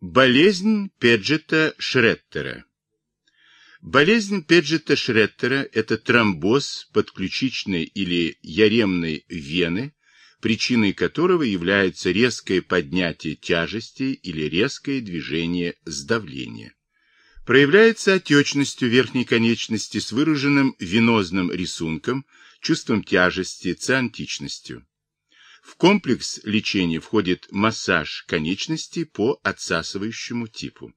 Болезнь Педжета-Шреттера Болезнь Педжета-Шреттера – это тромбоз подключичной или яремной вены, причиной которого является резкое поднятие тяжести или резкое движение сдавления. Проявляется отечностью верхней конечности с выраженным венозным рисунком, чувством тяжести, циантичностью. В комплекс лечения входит массаж конечностей по отсасывающему типу.